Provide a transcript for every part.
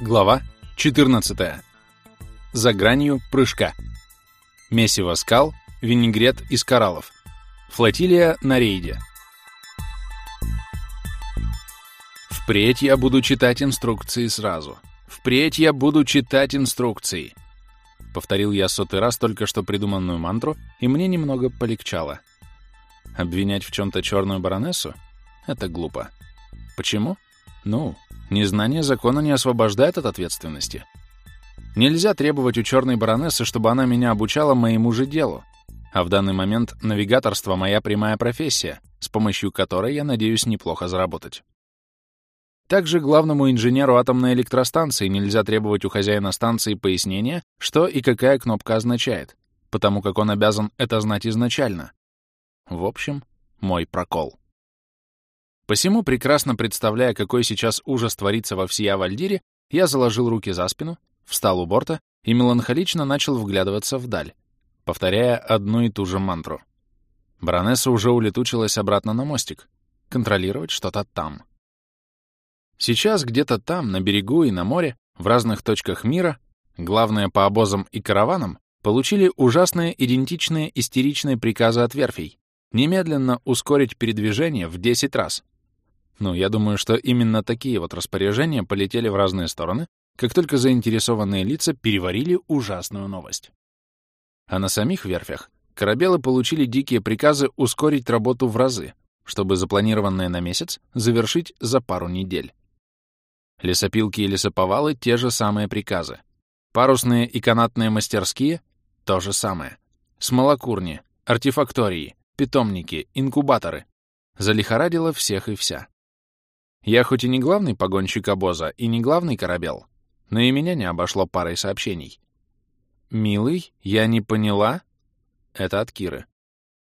Глава 14. За гранью прыжка. Месиво скал, винегрет из кораллов. Флотилия на рейде. Впредь я буду читать инструкции сразу. Впредь я буду читать инструкции. Повторил я сотый раз только что придуманную мантру, и мне немного полегчало. Обвинять в чем-то черную баронессу — это глупо. Почему? Ну, Незнание закона не освобождает от ответственности. Нельзя требовать у черной баронессы, чтобы она меня обучала моему же делу. А в данный момент навигаторство — моя прямая профессия, с помощью которой я надеюсь неплохо заработать. Также главному инженеру атомной электростанции нельзя требовать у хозяина станции пояснения, что и какая кнопка означает, потому как он обязан это знать изначально. В общем, мой прокол. Посему, прекрасно представляя, какой сейчас ужас творится во всея Вальдире, я заложил руки за спину, встал у борта и меланхолично начал вглядываться вдаль, повторяя одну и ту же мантру. Баронесса уже улетучилась обратно на мостик, контролировать что-то там. Сейчас где-то там, на берегу и на море, в разных точках мира, главное по обозам и караванам, получили ужасные идентичные истеричные приказы от верфей немедленно ускорить передвижение в 10 раз, ну, я думаю, что именно такие вот распоряжения полетели в разные стороны, как только заинтересованные лица переварили ужасную новость. А на самих верфях корабелы получили дикие приказы ускорить работу в разы, чтобы запланированное на месяц завершить за пару недель. Лесопилки и лесоповалы — те же самые приказы. Парусные и канатные мастерские — то же самое. Смолокурни, артефактории, питомники, инкубаторы. Залихорадило всех и вся. Я хоть и не главный погонщик обоза и не главный корабел, но и меня не обошло парой сообщений. «Милый, я не поняла?» Это от Киры.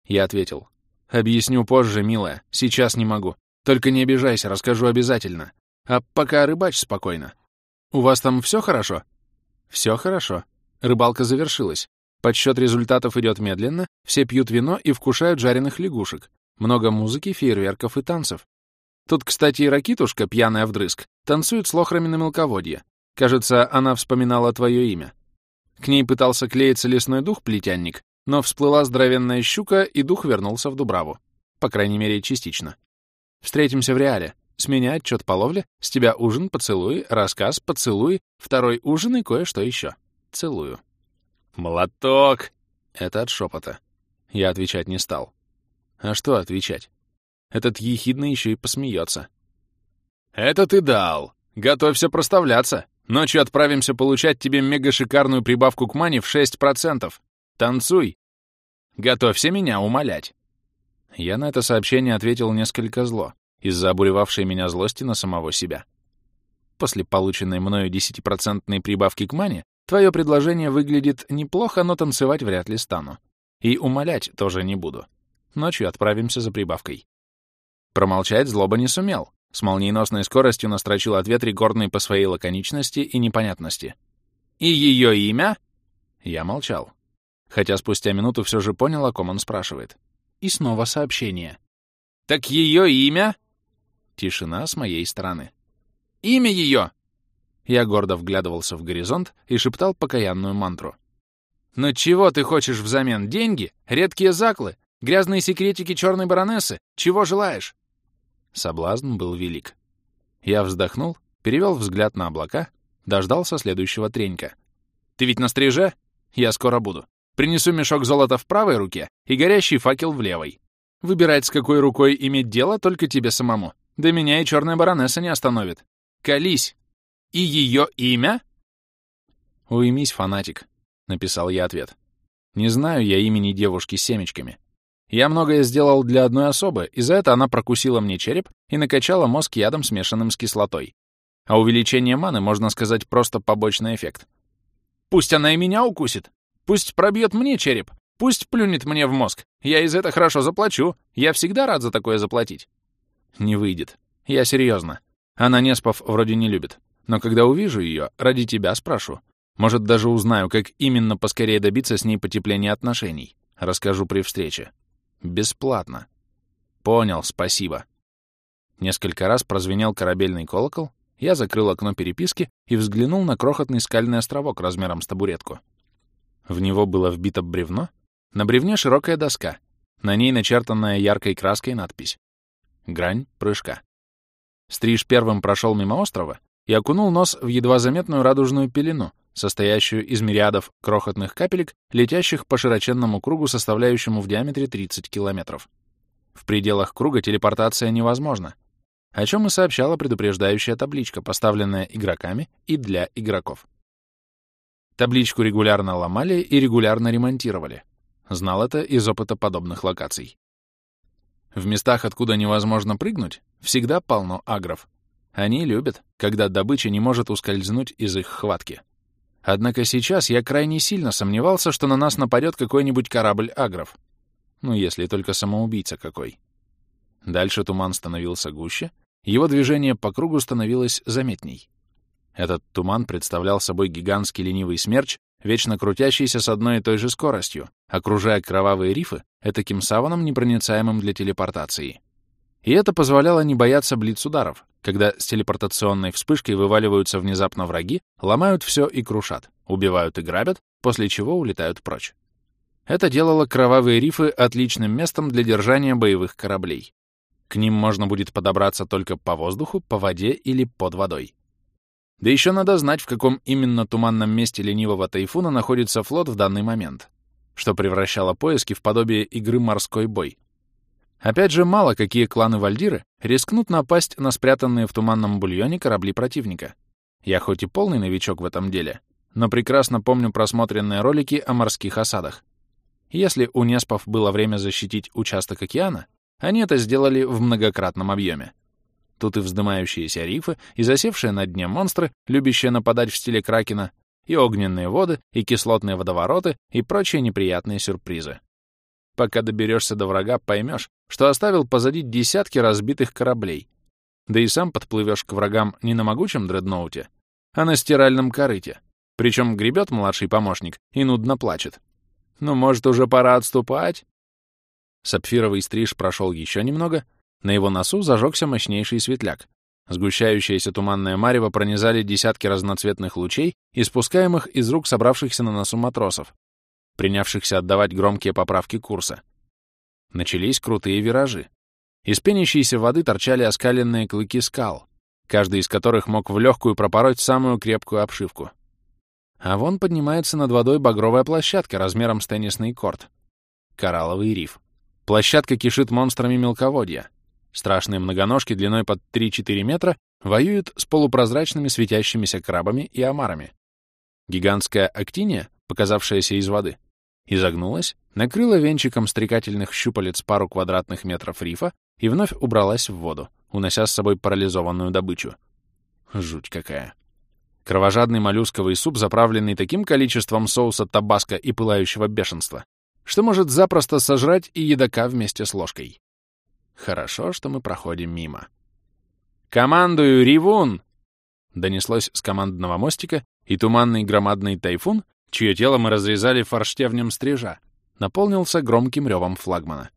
Я ответил. «Объясню позже, милая. Сейчас не могу. Только не обижайся, расскажу обязательно. А пока рыбачь спокойно. У вас там все хорошо?» «Все хорошо. Рыбалка завершилась. Подсчет результатов идет медленно, все пьют вино и вкушают жареных лягушек. Много музыки, фейерверков и танцев. Тут, кстати, и Ракитушка, пьяная вдрызг, танцует с лохрами на мелководье. Кажется, она вспоминала твое имя. К ней пытался клеиться лесной дух-плетянник, но всплыла здоровенная щука, и дух вернулся в Дубраву. По крайней мере, частично. Встретимся в реале. С меня отчет по ловле, с тебя ужин, поцелуй, рассказ, поцелуй, второй ужин и кое-что еще. Целую. «Молоток!» Это от шепота. Я отвечать не стал. А что отвечать? Этот ехидно еще и посмеется. «Это ты дал. Готовься проставляться. Ночью отправимся получать тебе мега-шикарную прибавку к мане в 6%. Танцуй. Готовься меня умолять». Я на это сообщение ответил несколько зло, из-за обуревавшей меня злости на самого себя. После полученной мною 10% прибавки к мане, твое предложение выглядит неплохо, но танцевать вряд ли стану. И умолять тоже не буду. Ночью отправимся за прибавкой. Промолчать злоба не сумел. С молниеносной скоростью настрочил ответ рекордный по своей лаконичности и непонятности. «И ее имя?» Я молчал. Хотя спустя минуту все же понял, о ком он спрашивает. И снова сообщение. «Так ее имя?» Тишина с моей стороны. «Имя ее!» Я гордо вглядывался в горизонт и шептал покаянную мантру. «Но чего ты хочешь взамен? Деньги? Редкие заклы? Грязные секретики черной баронессы? Чего желаешь?» Соблазн был велик. Я вздохнул, перевел взгляд на облака, дождался следующего тренька. «Ты ведь на стриже? Я скоро буду. Принесу мешок золота в правой руке и горящий факел в левой. Выбирать, с какой рукой иметь дело, только тебе самому. Да меня и черная баронесса не остановит. Колись! И ее имя?» «Уймись, фанатик», — написал я ответ. «Не знаю я имени девушки с семечками. Я многое сделал для одной особы, и за это она прокусила мне череп и накачала мозг ядом, смешанным с кислотой. А увеличение маны, можно сказать, просто побочный эффект. Пусть она и меня укусит. Пусть пробьет мне череп. Пусть плюнет мне в мозг. Я из это хорошо заплачу. Я всегда рад за такое заплатить. Не выйдет. Я серьезно. Она Неспов вроде не любит. Но когда увижу ее, ради тебя спрошу. Может, даже узнаю, как именно поскорее добиться с ней потепления отношений. Расскажу при встрече. Бесплатно. Понял, спасибо. Несколько раз прозвенел корабельный колокол, я закрыл окно переписки и взглянул на крохотный скальный островок размером с табуретку. В него было вбито бревно, на бревне широкая доска, на ней начертанная яркой краской надпись «Грань прыжка». Стриж первым прошел мимо острова и окунул нос в едва заметную радужную пелену, состоящую из мириадов крохотных капелек, летящих по широченному кругу, составляющему в диаметре 30 километров. В пределах круга телепортация невозможна, о чем и сообщала предупреждающая табличка, поставленная игроками и для игроков. Табличку регулярно ломали и регулярно ремонтировали. Знал это из опыта подобных локаций. В местах, откуда невозможно прыгнуть, всегда полно агров. Они любят, когда добыча не может ускользнуть из их хватки. Однако сейчас я крайне сильно сомневался, что на нас нападет какой-нибудь корабль агров. Ну, если только самоубийца какой. Дальше туман становился гуще, его движение по кругу становилось заметней. Этот туман представлял собой гигантский ленивый смерч, вечно крутящийся с одной и той же скоростью, окружая кровавые рифы этаким саваном, непроницаемым для телепортации. И это позволяло не бояться блиц-ударов, когда с телепортационной вспышкой вываливаются внезапно враги, ломают все и крушат, убивают и грабят, после чего улетают прочь. Это делало кровавые рифы отличным местом для держания боевых кораблей. К ним можно будет подобраться только по воздуху, по воде или под водой. Да еще надо знать, в каком именно туманном месте ленивого тайфуна находится флот в данный момент, что превращало поиски в подобие игры «Морской бой». Опять же, мало какие кланы Вальдиры рискнут напасть на спрятанные в туманном бульоне корабли противника. Я хоть и полный новичок в этом деле, но прекрасно помню просмотренные ролики о морских осадах. Если у Неспов было время защитить участок океана, они это сделали в многократном объеме. Тут и вздымающиеся рифы, и засевшие на дне монстры, любящие нападать в стиле Кракена, и огненные воды, и кислотные водовороты, и прочие неприятные сюрпризы. Пока доберешься до врага, поймешь, что оставил позади десятки разбитых кораблей. Да и сам подплывешь к врагам не на могучем дредноуте, а на стиральном корыте. Причем гребет младший помощник и нудно плачет. Ну, может, уже пора отступать? Сапфировый стриж прошел еще немного, на его носу зажегся мощнейший светляк. Сгущающееся туманное марево пронизали десятки разноцветных лучей, испускаемых из рук собравшихся на носу матросов, принявшихся отдавать громкие поправки курса. Начались крутые виражи. Из пенящейся воды торчали оскаленные клыки скал, каждый из которых мог в легкую пропороть самую крепкую обшивку. А вон поднимается над водой багровая площадка размером с теннисный корт. Коралловый риф. Площадка кишит монстрами мелководья. Страшные многоножки длиной под 3-4 метра воюют с полупрозрачными светящимися крабами и омарами. Гигантская актиния, показавшаяся из воды, изогнулась, накрыла венчиком стрекательных щупалец пару квадратных метров рифа и вновь убралась в воду, унося с собой парализованную добычу. Жуть какая. Кровожадный моллюсковый суп, заправленный таким количеством соуса табаско и пылающего бешенства, что может запросто сожрать и едока вместе с ложкой. Хорошо, что мы проходим мимо. «Командую, Ривун!» Донеслось с командного мостика, и туманный громадный тайфун, чье тело мы разрезали форштевнем стрижа, наполнился громким ревом флагмана.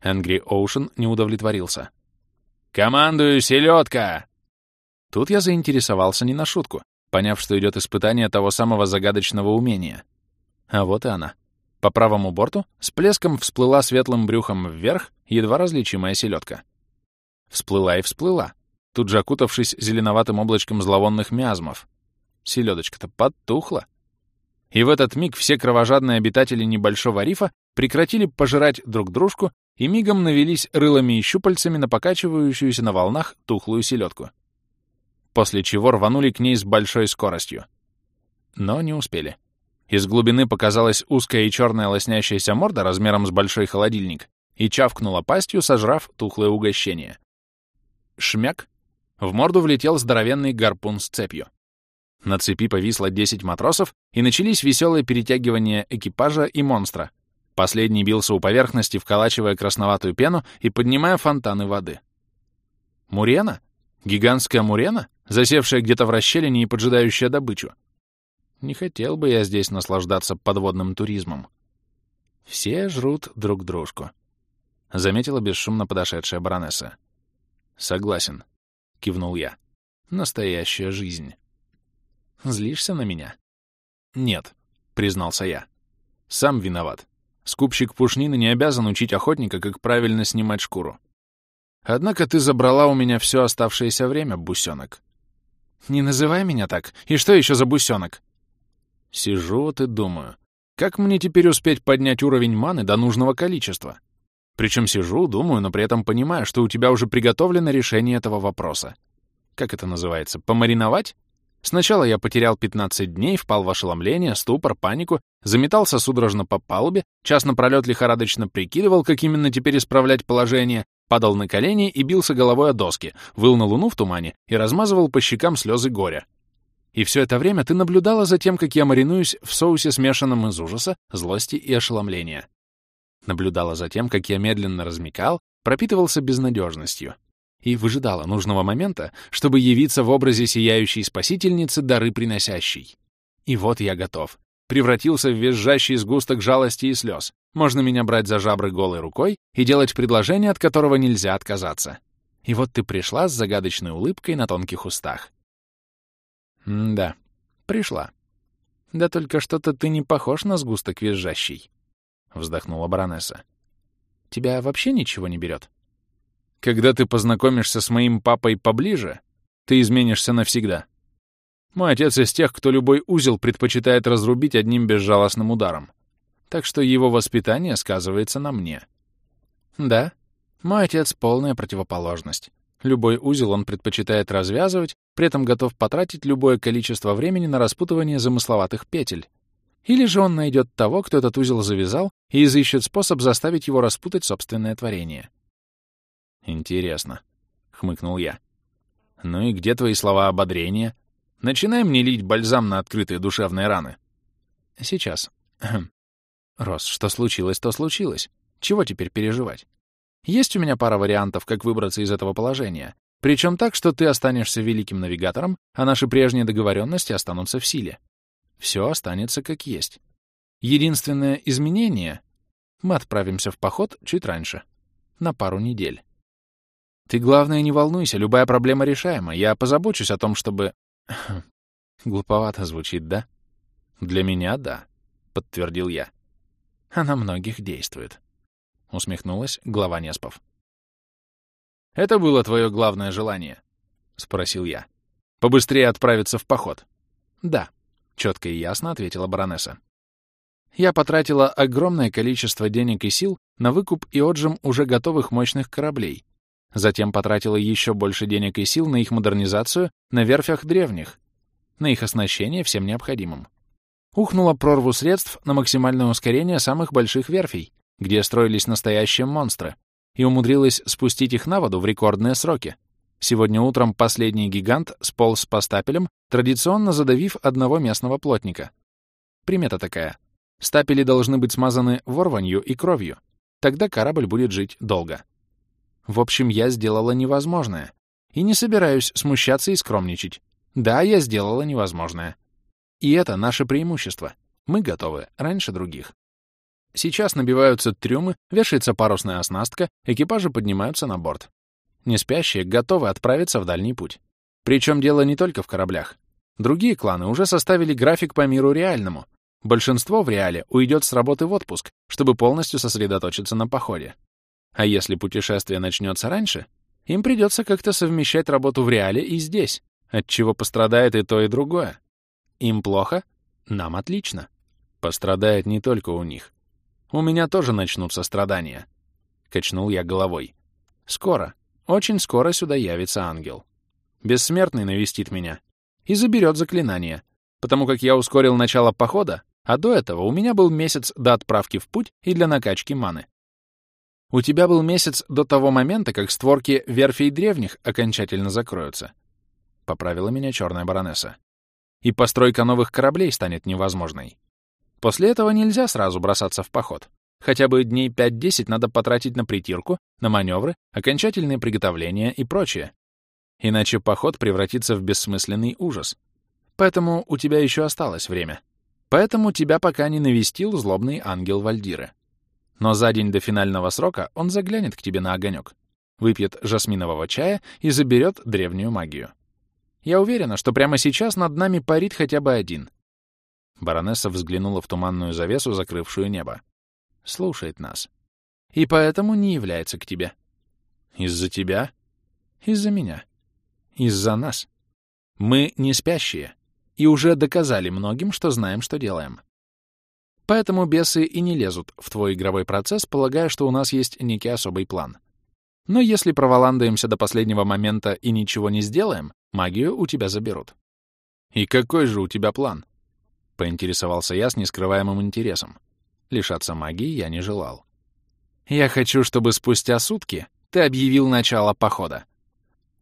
Энгри Оушен не удовлетворился. «Командую, селедка!» Тут я заинтересовался не на шутку, поняв, что идет испытание того самого загадочного умения. А вот и она. По правому борту с плеском всплыла светлым брюхом вверх едва различимая селедка. Всплыла и всплыла, тут же окутавшись зеленоватым облачком зловонных миазмов. Селедочка-то подтухла. И в этот миг все кровожадные обитатели небольшого рифа прекратили пожирать друг дружку и мигом навелись рылами и щупальцами на покачивающуюся на волнах тухлую селедку. После чего рванули к ней с большой скоростью. Но не успели. Из глубины показалась узкая и черная лоснящаяся морда размером с большой холодильник и чавкнула пастью, сожрав тухлое угощение. Шмяк! В морду влетел здоровенный гарпун с цепью. На цепи повисло 10 матросов, и начались веселые перетягивания экипажа и монстра. Последний бился у поверхности, вколачивая красноватую пену и поднимая фонтаны воды. Мурена? Гигантская мурена, засевшая где-то в расщелине и поджидающая добычу. Не хотел бы я здесь наслаждаться подводным туризмом. Все жрут друг дружку. Заметила бесшумно подошедшая баронесса. Согласен, кивнул я. Настоящая жизнь. Злишься на меня? Нет, признался я. Сам виноват. Скупщик пушнины не обязан учить охотника, как правильно снимать шкуру. Однако ты забрала у меня все оставшееся время, бусенок. Не называй меня так. И что еще за бусенок? Сижу вот и думаю, как мне теперь успеть поднять уровень маны до нужного количества? Причем сижу, думаю, но при этом понимаю, что у тебя уже приготовлено решение этого вопроса. Как это называется? Помариновать? Сначала я потерял 15 дней, впал в ошеломление, ступор, панику, заметался судорожно по палубе, час напролет лихорадочно прикидывал, как именно теперь исправлять положение, падал на колени и бился головой о доски, выл на луну в тумане и размазывал по щекам слезы горя. И все это время ты наблюдала за тем, как я маринуюсь в соусе, смешанном из ужаса, злости и ошеломления. Наблюдала за тем, как я медленно размекал, пропитывался безнадежностью и выжидала нужного момента, чтобы явиться в образе сияющей спасительницы, дары приносящей. И вот я готов. Превратился в визжащий сгусток жалости и слез. Можно меня брать за жабры голой рукой и делать предложение, от которого нельзя отказаться. И вот ты пришла с загадочной улыбкой на тонких устах. М да, пришла. Да только что-то ты не похож на сгусток визжащий, — вздохнула баронесса. Тебя вообще ничего не берет? Когда ты познакомишься с моим папой поближе, ты изменишься навсегда. Мой отец из тех, кто любой узел предпочитает разрубить одним безжалостным ударом. Так что его воспитание сказывается на мне. Да, мой отец — полная противоположность. Любой узел он предпочитает развязывать, при этом готов потратить любое количество времени на распутывание замысловатых петель. Или же он найдет того, кто этот узел завязал, и изыщет способ заставить его распутать собственное творение. «Интересно», — хмыкнул я. «Ну и где твои слова ободрения? Начинай мне лить бальзам на открытые душевные раны». «Сейчас. Рос, что случилось, то случилось. Чего теперь переживать? Есть у меня пара вариантов, как выбраться из этого положения. Причем так, что ты останешься великим навигатором, а наши прежние договоренности останутся в силе. Все останется как есть. Единственное изменение — мы отправимся в поход чуть раньше, на пару недель. Ты, главное, не волнуйся, любая проблема решаема. Я позабочусь о том, чтобы... Глуповато звучит, да? Для меня — да, — подтвердил я. А на многих действует. Усмехнулась глава Неспов. «Это было твое главное желание?» — спросил я. «Побыстрее отправиться в поход?» «Да», — четко и ясно ответила баронесса. Я потратила огромное количество денег и сил на выкуп и отжим уже готовых мощных кораблей, Затем потратила еще больше денег и сил на их модернизацию на верфях древних, на их оснащение всем необходимым. Ухнула прорву средств на максимальное ускорение самых больших верфей, где строились настоящие монстры, и умудрилась спустить их на воду в рекордные сроки. Сегодня утром последний гигант сполз по стапелям, традиционно задавив одного местного плотника. Примета такая. Стапели должны быть смазаны ворванью и кровью. Тогда корабль будет жить долго. В общем, я сделала невозможное. И не собираюсь смущаться и скромничать. Да, я сделала невозможное. И это наше преимущество. Мы готовы раньше других. Сейчас набиваются трюмы, вешается парусная оснастка, экипажи поднимаются на борт. Неспящие готовы отправиться в дальний путь. Причем дело не только в кораблях. Другие кланы уже составили график по миру реальному. Большинство в реале уйдет с работы в отпуск, чтобы полностью сосредоточиться на походе. А если путешествие начнется раньше, им придется как-то совмещать работу в реале и здесь, от чего пострадает и то, и другое. Им плохо, нам отлично. Пострадает не только у них. У меня тоже начнутся страдания. Качнул я головой. Скоро, очень скоро сюда явится ангел. Бессмертный навестит меня и заберет заклинание, потому как я ускорил начало похода, а до этого у меня был месяц до отправки в путь и для накачки маны. У тебя был месяц до того момента, как створки верфей древних окончательно закроются. Поправила меня черная баронесса. И постройка новых кораблей станет невозможной. После этого нельзя сразу бросаться в поход. Хотя бы дней 5-10 надо потратить на притирку, на маневры, окончательные приготовления и прочее. Иначе поход превратится в бессмысленный ужас. Поэтому у тебя еще осталось время. Поэтому тебя пока не навестил злобный ангел Вальдиры. Но за день до финального срока он заглянет к тебе на огонек, выпьет жасминового чая и заберет древнюю магию. Я уверена, что прямо сейчас над нами парит хотя бы один. Баронесса взглянула в туманную завесу, закрывшую небо. Слушает нас. И поэтому не является к тебе. Из-за тебя? Из-за меня. Из-за нас. Мы не спящие и уже доказали многим, что знаем, что делаем. Поэтому бесы и не лезут в твой игровой процесс, полагая, что у нас есть некий особый план. Но если проволандаемся до последнего момента и ничего не сделаем, магию у тебя заберут. «И какой же у тебя план?» — поинтересовался я с нескрываемым интересом. Лишаться магии я не желал. «Я хочу, чтобы спустя сутки ты объявил начало похода».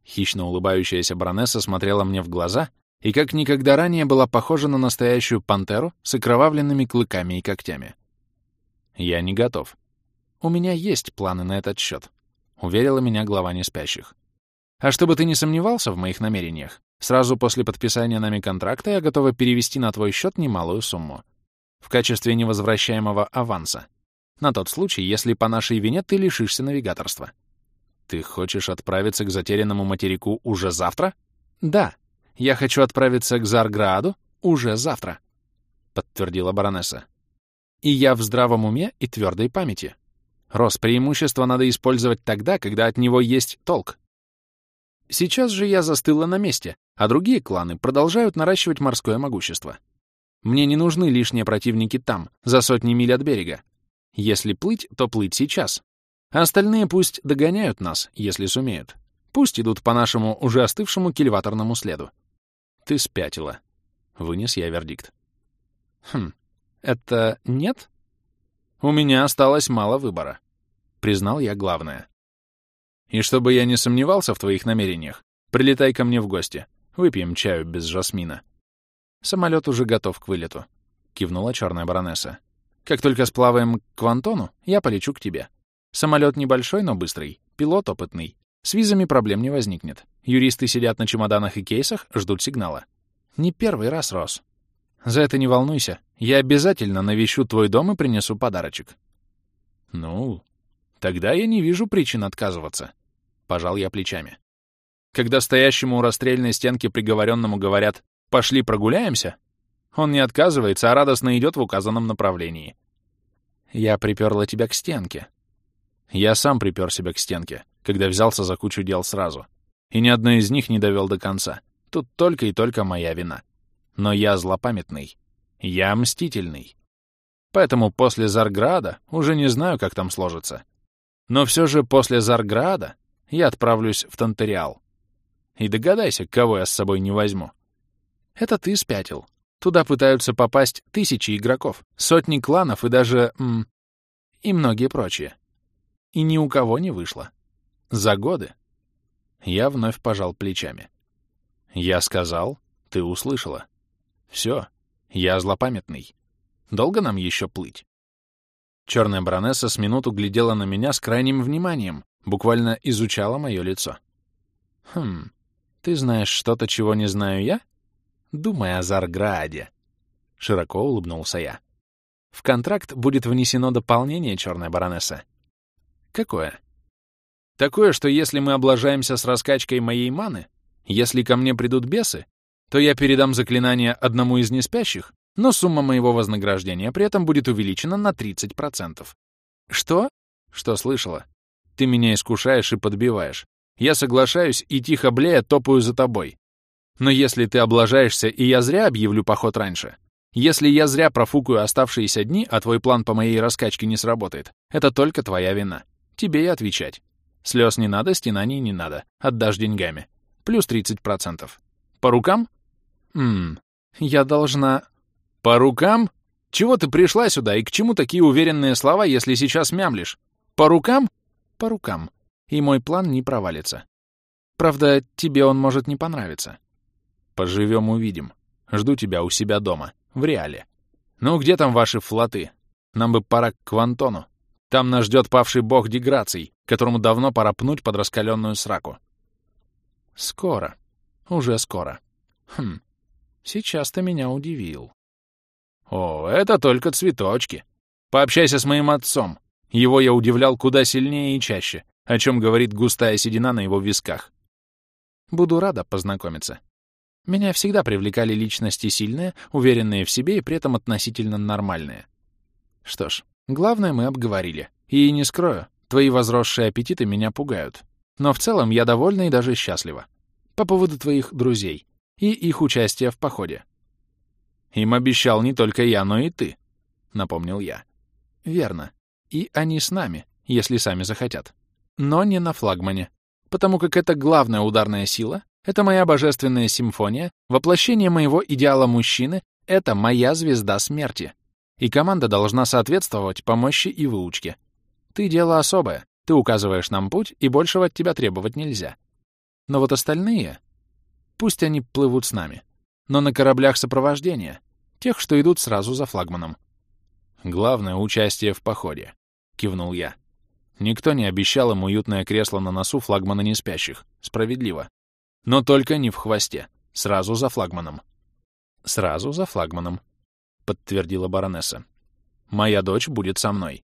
Хищно улыбающаяся баронесса смотрела мне в глаза и как никогда ранее была похожа на настоящую пантеру с окровавленными клыками и когтями. «Я не готов. У меня есть планы на этот счет», — уверила меня глава неспящих. «А чтобы ты не сомневался в моих намерениях, сразу после подписания нами контракта я готова перевести на твой счет немалую сумму в качестве невозвращаемого аванса, на тот случай, если по нашей вине ты лишишься навигаторства. Ты хочешь отправиться к затерянному материку уже завтра? Да, я хочу отправиться к Зарграду уже завтра, подтвердила баронесса. И я в здравом уме и твердой памяти. Рос преимущество надо использовать тогда, когда от него есть толк. Сейчас же я застыла на месте, а другие кланы продолжают наращивать морское могущество. Мне не нужны лишние противники там, за сотни миль от берега. Если плыть, то плыть сейчас. А остальные пусть догоняют нас, если сумеют. Пусть идут по нашему уже остывшему кильваторному следу. Ты спятила. Вынес я вердикт. Хм, это нет? У меня осталось мало выбора. Признал я главное. И чтобы я не сомневался в твоих намерениях, прилетай ко мне в гости. Выпьем чаю без жасмина. Самолет уже готов к вылету. Кивнула черная баронесса. Как только сплаваем к Квантону, я полечу к тебе. Самолет небольшой, но быстрый. Пилот опытный. С визами проблем не возникнет. Юристы сидят на чемоданах и кейсах, ждут сигнала. Не первый раз, Рос. За это не волнуйся. Я обязательно навещу твой дом и принесу подарочек. Ну, тогда я не вижу причин отказываться. Пожал я плечами. Когда стоящему у расстрельной стенки приговоренному говорят «пошли прогуляемся», он не отказывается, а радостно идет в указанном направлении. Я приперла тебя к стенке. Я сам припер себя к стенке, когда взялся за кучу дел сразу. И ни одно из них не довел до конца. Тут только и только моя вина. Но я злопамятный. Я мстительный. Поэтому после Зарграда уже не знаю, как там сложится. Но все же после Зарграда я отправлюсь в Тантериал. И догадайся, кого я с собой не возьму. Это ты спятил. Туда пытаются попасть тысячи игроков, сотни кланов и даже... М и многие прочие. И ни у кого не вышло. За годы. Я вновь пожал плечами. Я сказал, ты услышала. Все, я злопамятный. Долго нам еще плыть? Черная баронесса с минуту глядела на меня с крайним вниманием, буквально изучала мое лицо. Хм, ты знаешь что-то, чего не знаю я? Думай о Зарграде. Широко улыбнулся я. В контракт будет внесено дополнение, черная баронесса. Какое? Такое, что если мы облажаемся с раскачкой моей маны, если ко мне придут бесы, то я передам заклинание одному из неспящих, но сумма моего вознаграждения при этом будет увеличена на 30%. Что? Что слышала? Ты меня искушаешь и подбиваешь. Я соглашаюсь и тихо блея топаю за тобой. Но если ты облажаешься, и я зря объявлю поход раньше, если я зря профукаю оставшиеся дни, а твой план по моей раскачке не сработает, это только твоя вина. Тебе и отвечать. Слез не надо, стенаний не надо. Отдашь деньгами. Плюс 30%. По рукам? Ммм, я должна... По рукам? Чего ты пришла сюда и к чему такие уверенные слова, если сейчас мямлишь? По рукам? По рукам. И мой план не провалится. Правда, тебе он может не понравиться. Поживем, увидим. Жду тебя у себя дома, в реале. Ну, где там ваши флоты? Нам бы пора к Квантону. Там нас ждет павший бог деграций, которому давно пора пнуть под раскаленную сраку. Скоро. Уже скоро. Хм. Сейчас ты меня удивил. О, это только цветочки. Пообщайся с моим отцом. Его я удивлял куда сильнее и чаще, о чем говорит густая седина на его висках. Буду рада познакомиться. Меня всегда привлекали личности сильные, уверенные в себе и при этом относительно нормальные. Что ж, главное мы обговорили. И не скрою, твои возросшие аппетиты меня пугают. Но в целом я довольна и даже счастлива. По поводу твоих друзей и их участия в походе. Им обещал не только я, но и ты, — напомнил я. Верно. И они с нами, если сами захотят. Но не на флагмане, потому как это главная ударная сила, это моя божественная симфония, воплощение моего идеала мужчины, это моя звезда смерти. И команда должна соответствовать по мощи и выучке. Ты дело особое, ты указываешь нам путь, и большего от тебя требовать нельзя. Но вот остальные... Пусть они плывут с нами. Но на кораблях сопровождения, тех, что идут сразу за флагманом. Главное — участие в походе, — кивнул я. Никто не обещал им уютное кресло на носу флагмана неспящих. Справедливо. Но только не в хвосте. Сразу за флагманом. Сразу за флагманом, подтвердила баронесса. Моя дочь будет со мной.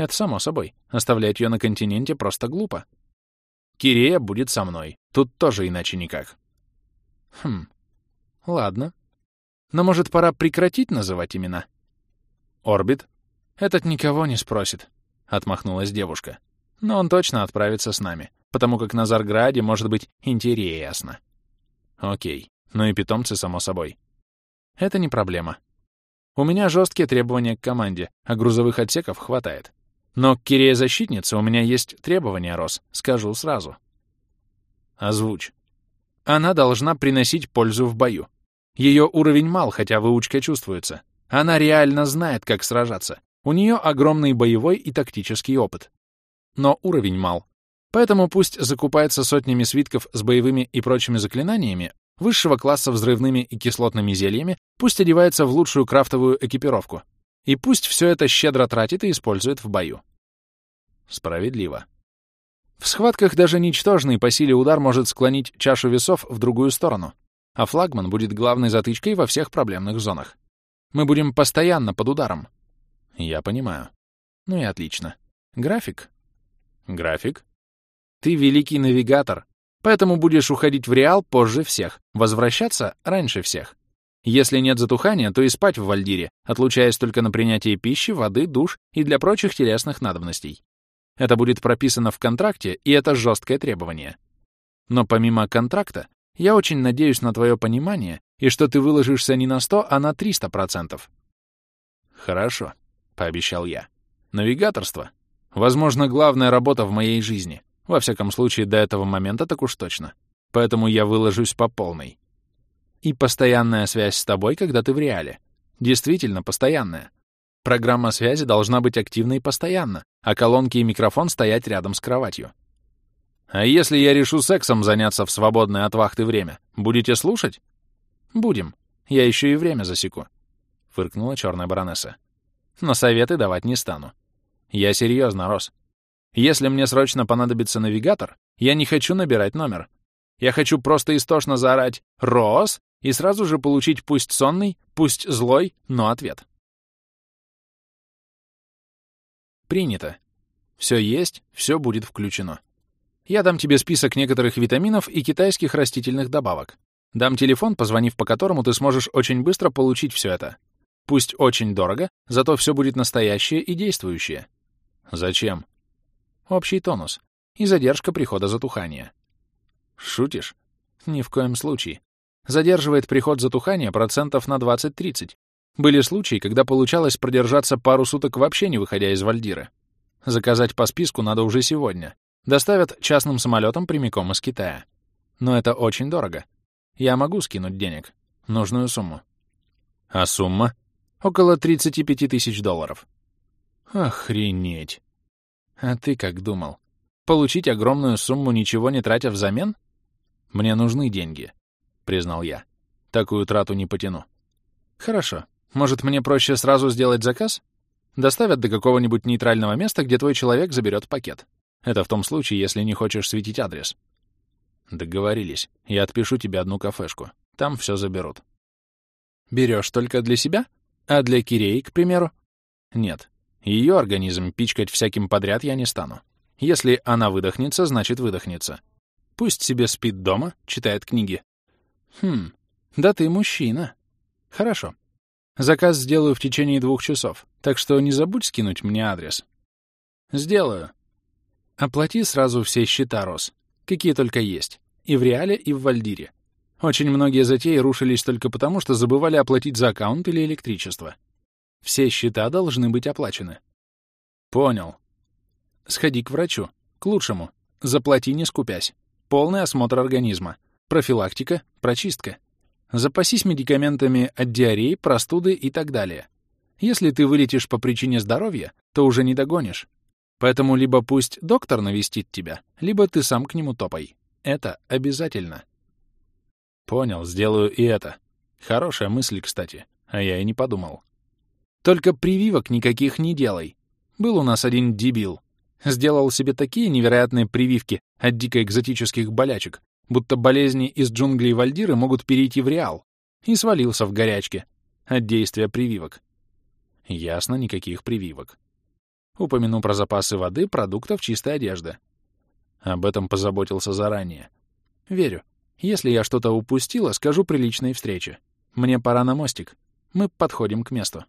Это само собой. Оставлять ее на континенте просто глупо. Кирея будет со мной. Тут тоже иначе никак. Хм. Ладно. Но, может, пора прекратить называть имена? Орбит? Этот никого не спросит, — отмахнулась девушка. Но он точно отправится с нами потому как на Зарграде может быть интересно. Окей, ну и питомцы, само собой. Это не проблема. У меня жесткие требования к команде, а грузовых отсеков хватает. Но к Кирее-защитнице у меня есть требования, Рос, скажу сразу. Озвучь. Она должна приносить пользу в бою. Ее уровень мал, хотя выучка чувствуется. Она реально знает, как сражаться. У нее огромный боевой и тактический опыт. Но уровень мал, Поэтому пусть закупается сотнями свитков с боевыми и прочими заклинаниями, высшего класса взрывными и кислотными зельями, пусть одевается в лучшую крафтовую экипировку. И пусть все это щедро тратит и использует в бою. Справедливо. В схватках даже ничтожный по силе удар может склонить чашу весов в другую сторону, а флагман будет главной затычкой во всех проблемных зонах. Мы будем постоянно под ударом. Я понимаю. Ну и отлично. График? График? Ты великий навигатор, поэтому будешь уходить в Реал позже всех, возвращаться раньше всех. Если нет затухания, то и спать в Вальдире, отлучаясь только на принятие пищи, воды, душ и для прочих телесных надобностей. Это будет прописано в контракте, и это жесткое требование. Но помимо контракта, я очень надеюсь на твое понимание и что ты выложишься не на 100, а на 300%. Хорошо, — пообещал я. Навигаторство — возможно, главная работа в моей жизни. Во всяком случае, до этого момента так уж точно. Поэтому я выложусь по полной. И постоянная связь с тобой, когда ты в реале. Действительно постоянная. Программа связи должна быть активной постоянно, а колонки и микрофон стоять рядом с кроватью. А если я решу сексом заняться в свободное от вахты время, будете слушать? Будем. Я еще и время засеку. Фыркнула черная баронесса. Но советы давать не стану. Я серьезно, Рос. Если мне срочно понадобится навигатор, я не хочу набирать номер. Я хочу просто истошно заорать «Рос!» И сразу же получить пусть сонный, пусть злой, но ответ. Принято. Все есть, все будет включено. Я дам тебе список некоторых витаминов и китайских растительных добавок. Дам телефон, позвонив по которому ты сможешь очень быстро получить все это. Пусть очень дорого, зато все будет настоящее и действующее. Зачем? общий тонус и задержка прихода затухания. Шутишь? Ни в коем случае. Задерживает приход затухания процентов на 20-30. Были случаи, когда получалось продержаться пару суток вообще не выходя из Вальдиры. Заказать по списку надо уже сегодня. Доставят частным самолетом прямиком из Китая. Но это очень дорого. Я могу скинуть денег. Нужную сумму. А сумма? Около 35 тысяч долларов. Охренеть. А ты как думал? Получить огромную сумму, ничего не тратя взамен? Мне нужны деньги, признал я. Такую трату не потяну. Хорошо. Может, мне проще сразу сделать заказ? Доставят до какого-нибудь нейтрального места, где твой человек заберет пакет. Это в том случае, если не хочешь светить адрес. Договорились. Я отпишу тебе одну кафешку. Там все заберут. Берешь только для себя? А для Киреи, к примеру? Нет. Ее организм пичкать всяким подряд я не стану. Если она выдохнется, значит выдохнется. Пусть себе спит дома, читает книги. Хм, да ты мужчина. Хорошо. Заказ сделаю в течение двух часов, так что не забудь скинуть мне адрес. Сделаю. Оплати сразу все счета, Рос, какие только есть, и в Реале, и в Вальдире. Очень многие затеи рушились только потому, что забывали оплатить за аккаунт или электричество. Все счета должны быть оплачены. Понял. Сходи к врачу. К лучшему. Заплати, не скупясь. Полный осмотр организма. Профилактика, прочистка. Запасись медикаментами от диареи, простуды и так далее. Если ты вылетишь по причине здоровья, то уже не догонишь. Поэтому либо пусть доктор навестит тебя, либо ты сам к нему топай. Это обязательно. Понял, сделаю и это. Хорошая мысль, кстати, а я и не подумал. Только прививок никаких не делай. Был у нас один дебил. Сделал себе такие невероятные прививки от дико экзотических болячек, будто болезни из джунглей Вальдиры могут перейти в реал, и свалился в горячке от действия прививок. Ясно, никаких прививок. Упомяну про запасы воды, продуктов, чистой одежды. Об этом позаботился заранее. Верю. Если я что-то упустила, скажу при личной встрече. Мне пора на мостик. Мы подходим к месту.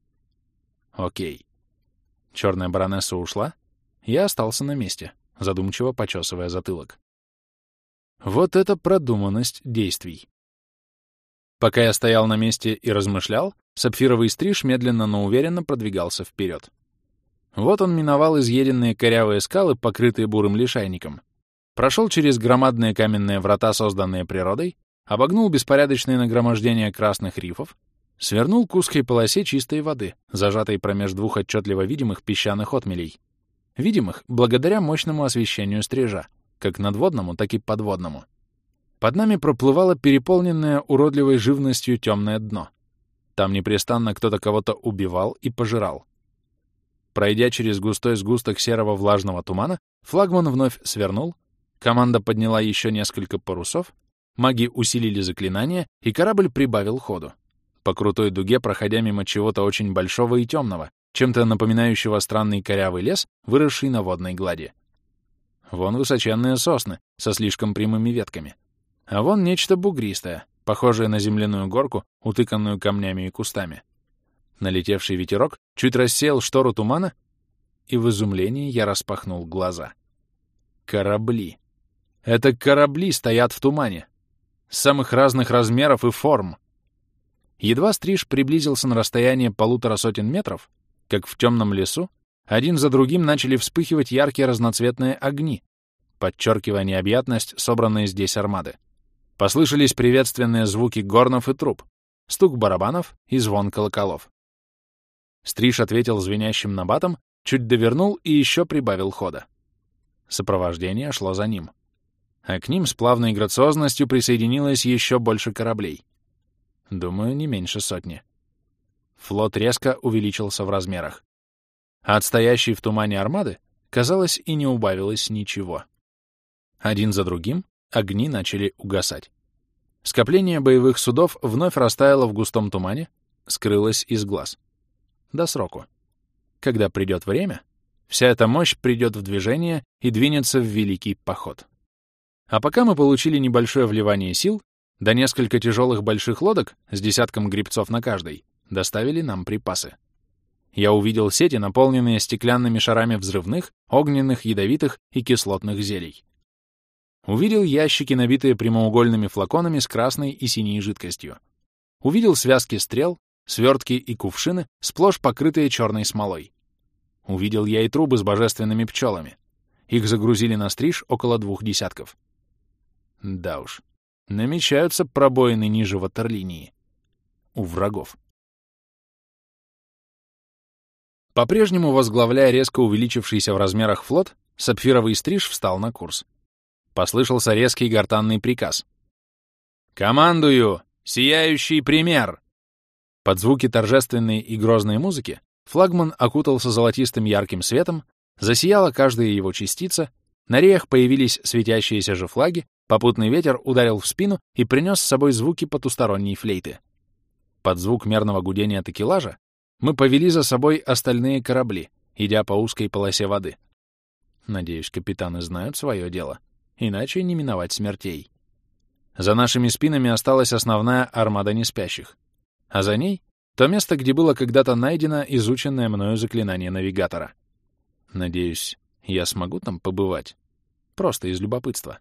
Окей. Черная баронесса ушла. Я остался на месте, задумчиво почесывая затылок. Вот это продуманность действий. Пока я стоял на месте и размышлял, сапфировый стриж медленно, но уверенно продвигался вперед. Вот он миновал изъеденные корявые скалы, покрытые бурым лишайником, прошел через громадные каменные врата, созданные природой, обогнул беспорядочные нагромождения красных рифов, свернул к узкой полосе чистой воды, зажатой промеж двух отчетливо видимых песчаных отмелей, видимых благодаря мощному освещению стрижа, как надводному, так и подводному. Под нами проплывало переполненное уродливой живностью темное дно. Там непрестанно кто-то кого-то убивал и пожирал. Пройдя через густой сгусток серого влажного тумана, флагман вновь свернул, команда подняла еще несколько парусов, маги усилили заклинание, и корабль прибавил ходу. По крутой дуге, проходя мимо чего-то очень большого и темного, чем-то напоминающего странный корявый лес, выросший на водной глади. Вон высоченные сосны со слишком прямыми ветками. А вон нечто бугристое, похожее на земляную горку, утыканную камнями и кустами. Налетевший ветерок чуть рассеял штору тумана, и в изумлении я распахнул глаза. Корабли. Это корабли стоят в тумане. Самых разных размеров и форм. Едва стриж приблизился на расстояние полутора сотен метров, как в темном лесу один за другим начали вспыхивать яркие разноцветные огни, подчеркивая необъятность собранной здесь армады. Послышались приветственные звуки горнов и труб, стук барабанов и звон колоколов. Стриж ответил звенящим набатом, чуть довернул и еще прибавил хода. Сопровождение шло за ним. А к ним с плавной грациозностью присоединилось еще больше кораблей. Думаю, не меньше сотни. Флот резко увеличился в размерах. А от в тумане армады, казалось, и не убавилось ничего. Один за другим огни начали угасать. Скопление боевых судов вновь растаяло в густом тумане, скрылось из глаз. До сроку. Когда придет время, вся эта мощь придет в движение и двинется в великий поход. А пока мы получили небольшое вливание сил, да несколько тяжелых больших лодок с десятком грибцов на каждой доставили нам припасы я увидел сети, наполненные стеклянными шарами взрывных, огненных, ядовитых и кислотных зелий. Увидел ящики, набитые прямоугольными флаконами с красной и синей жидкостью. Увидел связки стрел, свертки и кувшины, сплошь покрытые черной смолой. Увидел я и трубы с божественными пчелами. Их загрузили на стриж около двух десятков. Да уж, намечаются пробоины ниже ватерлинии. У врагов. По-прежнему возглавляя резко увеличившийся в размерах флот, сапфировый стриж встал на курс. Послышался резкий гортанный приказ. «Командую! Сияющий пример!» Под звуки торжественной и грозной музыки флагман окутался золотистым ярким светом, засияла каждая его частица, на реях появились светящиеся же флаги, попутный ветер ударил в спину и принес с собой звуки потусторонней флейты. Под звук мерного гудения такелажа мы повели за собой остальные корабли, идя по узкой полосе воды. Надеюсь, капитаны знают свое дело, иначе не миновать смертей. За нашими спинами осталась основная армада неспящих, а за ней — то место, где было когда-то найдено изученное мною заклинание навигатора. Надеюсь, я смогу там побывать. Просто из любопытства.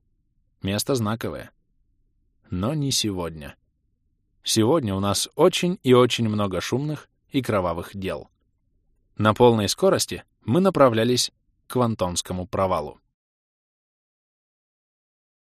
Место знаковое. Но не сегодня. Сегодня у нас очень и очень много шумных и кровавых дел. На полной скорости мы направлялись к Вантонскому провалу.